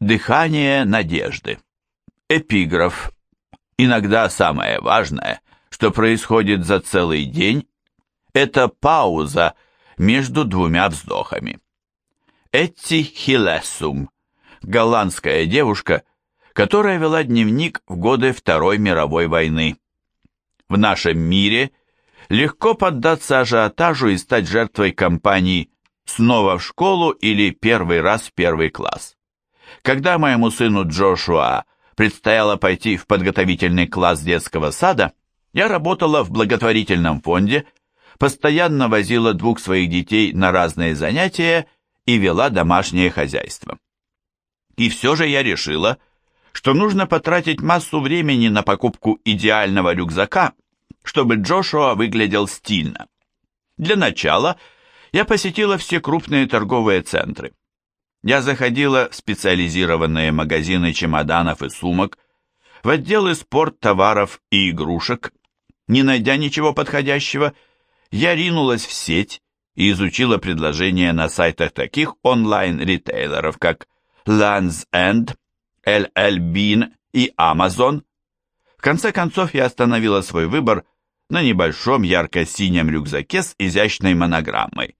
Дыхание надежды. Эпиграф. Иногда самое важное, что происходит за целый день, это пауза между двумя вздохами. Этти Хилессум, голландская девушка, которая вела дневник в годы Второй мировой войны. В нашем мире легко поддаться ажиотажу и стать жертвой кампаний «Снова в школу» или «Первый раз в первый класс». Когда моему сыну Джошуа предстояло пойти в подготовительный класс детского сада, я работала в благотворительном фонде, постоянно возила двух своих детей на разные занятия и вела домашнее хозяйство. И все же я решила, что нужно потратить массу времени на покупку идеального рюкзака, чтобы Джошуа выглядел стильно. Для начала я посетила все крупные торговые центры. Я заходила в специализированные магазины чемоданов и сумок, в отделы спорттоваров и игрушек. Не найдя ничего подходящего, я ринулась в сеть и изучила предложения на сайтах таких онлайн-ритейлеров, как Land's End, LL Bean и Amazon. В конце концов я остановила свой выбор на небольшом ярко-синем рюкзаке с изящной монограммой.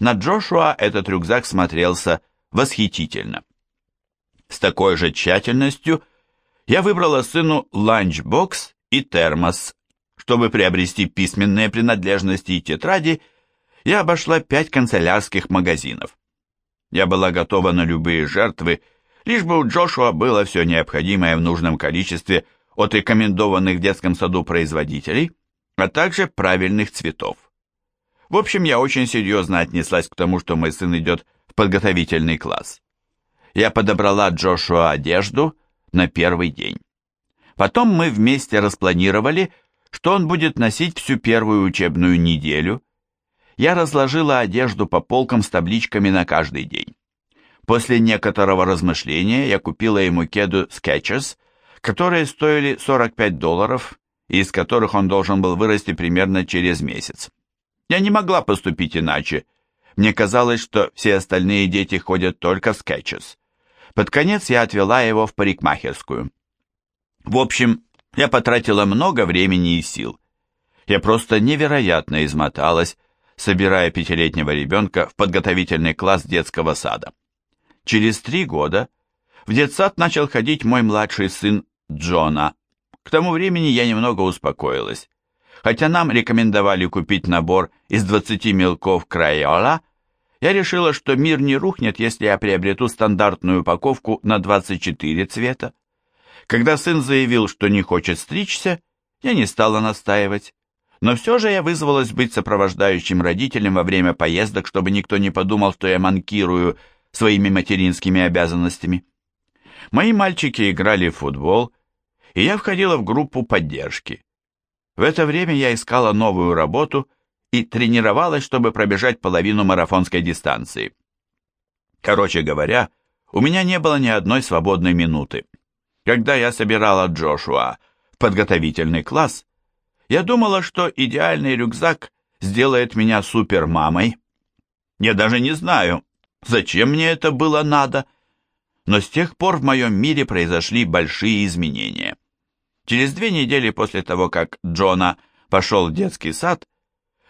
На Джошуа этот рюкзак смотрелся восхитительно. С такой же тщательностью я выбрала сыну ланчбокс и термос. Чтобы приобрести письменные принадлежности и тетради, я обошла пять канцелярских магазинов. Я была готова на любые жертвы, лишь бы у Джошуа было все необходимое в нужном количестве от рекомендованных в детском саду производителей, а также правильных цветов. В общем, я очень серьезно отнеслась к тому, что мой сын идет подготовительный класс. Я подобрала Джошуа одежду на первый день. Потом мы вместе распланировали, что он будет носить всю первую учебную неделю, я разложила одежду по полкам с табличками на каждый день. После некоторого размышления я купила ему кеду Skechers, которые стоили 45 долларов из которых он должен был вырасти примерно через месяц. Я не могла поступить иначе. Мне казалось, что все остальные дети ходят только в Skechers. Под конец я отвела его в парикмахерскую. В общем, я потратила много времени и сил. Я просто невероятно измоталась, собирая пятилетнего ребенка в подготовительный класс детского сада. Через три года в детсад начал ходить мой младший сын Джона. К тому времени я немного успокоилась. Хотя нам рекомендовали купить набор из 20 мелков Крайола, я решила, что мир не рухнет, если я приобрету стандартную упаковку на 24 цвета. Когда сын заявил, что не хочет стричься, я не стала настаивать. Но все же я вызвалась быть сопровождающим родителем во время поездок, чтобы никто не подумал, что я манкирую своими материнскими обязанностями. Мои мальчики играли в футбол, и я входила в группу поддержки. В это время я искала новую работу и тренировалась, чтобы пробежать половину марафонской дистанции. Короче говоря, у меня не было ни одной свободной минуты. Когда я собирала Джошуа в подготовительный класс, я думала, что идеальный рюкзак сделает меня супермамой. Я даже не знаю, зачем мне это было надо, но с тех пор в моем мире произошли большие изменения. Через две недели после того, как Джона пошел в детский сад,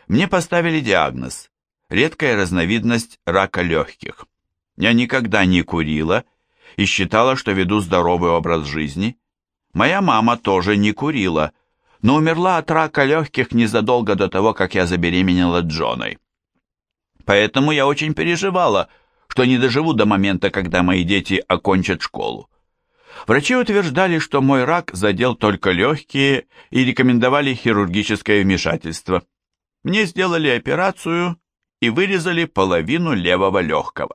мне поставили диагноз – редкая разновидность рака легких. Я никогда не курила и считала, что веду здоровый образ жизни. Моя мама тоже не курила – но умерла от рака легких незадолго до того, как я забеременела Джоной. Поэтому я очень переживала, что не доживу до момента, когда мои дети окончат школу. Врачи утверждали, что мой рак задел только легкие и рекомендовали хирургическое вмешательство. Мне сделали операцию и вырезали половину левого легкого.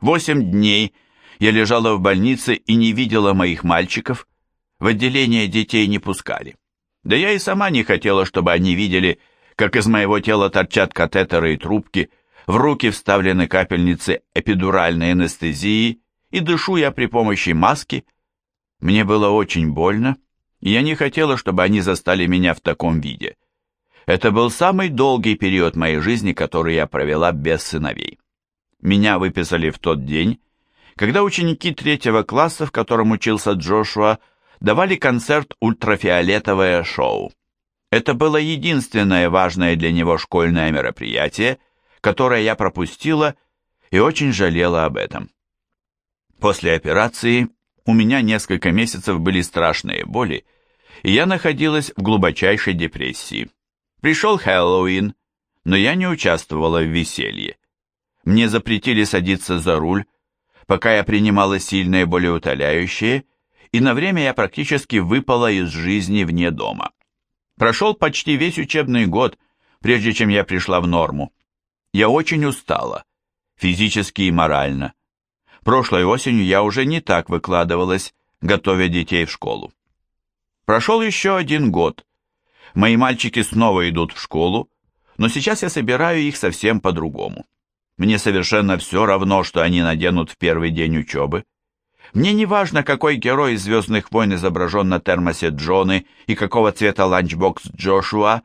Восемь дней я лежала в больнице и не видела моих мальчиков. В отделение детей не пускали. Да я и сама не хотела, чтобы они видели, как из моего тела торчат катетеры и трубки, в руки вставлены капельницы эпидуральной анестезии, и дышу я при помощи маски. Мне было очень больно, и я не хотела, чтобы они застали меня в таком виде. Это был самый долгий период моей жизни, который я провела без сыновей. Меня выписали в тот день, когда ученики третьего класса, в котором учился Джошуа, давали концерт «Ультрафиолетовое шоу». Это было единственное важное для него школьное мероприятие, которое я пропустила и очень жалела об этом. После операции у меня несколько месяцев были страшные боли, и я находилась в глубочайшей депрессии. Пришел Хэллоуин, но я не участвовала в веселье. Мне запретили садиться за руль, пока я принимала сильные болеутоляющие, и на время я практически выпала из жизни вне дома. Прошел почти весь учебный год, прежде чем я пришла в норму. Я очень устала, физически и морально. Прошлой осенью я уже не так выкладывалась, готовя детей в школу. Прошел еще один год. Мои мальчики снова идут в школу, но сейчас я собираю их совсем по-другому. Мне совершенно все равно, что они наденут в первый день учебы. Мне не важно, какой герой из «Звездных войн» изображен на термосе Джоны и какого цвета ланчбокс Джошуа.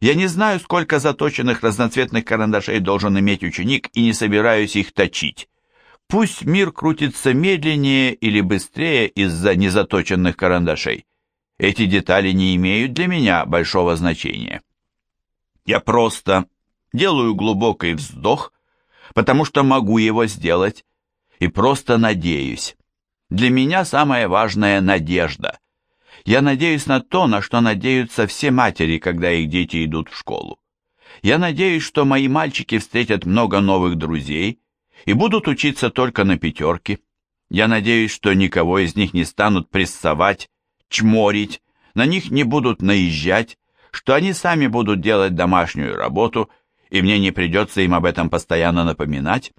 Я не знаю, сколько заточенных разноцветных карандашей должен иметь ученик и не собираюсь их точить. Пусть мир крутится медленнее или быстрее из-за незаточенных карандашей. Эти детали не имеют для меня большого значения. Я просто делаю глубокий вздох, потому что могу его сделать, и просто надеюсь. Для меня самое важное – надежда. Я надеюсь на то, на что надеются все матери, когда их дети идут в школу. Я надеюсь, что мои мальчики встретят много новых друзей и будут учиться только на пятерке. Я надеюсь, что никого из них не станут прессовать, чморить, на них не будут наезжать, что они сами будут делать домашнюю работу, и мне не придется им об этом постоянно напоминать.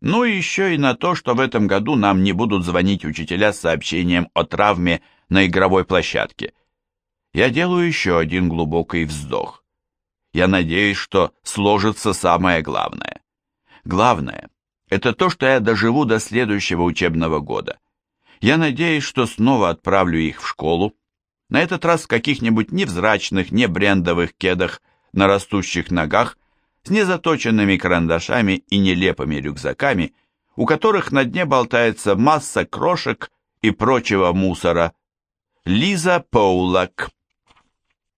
Ну и еще и на то, что в этом году нам не будут звонить учителя с сообщением о травме на игровой площадке. Я делаю еще один глубокий вздох. Я надеюсь, что сложится самое главное. Главное – это то, что я доживу до следующего учебного года. Я надеюсь, что снова отправлю их в школу, на этот раз в каких-нибудь невзрачных, не брендовых кедах на растущих ногах с незаточенными карандашами и нелепыми рюкзаками, у которых на дне болтается масса крошек и прочего мусора. Лиза Поулак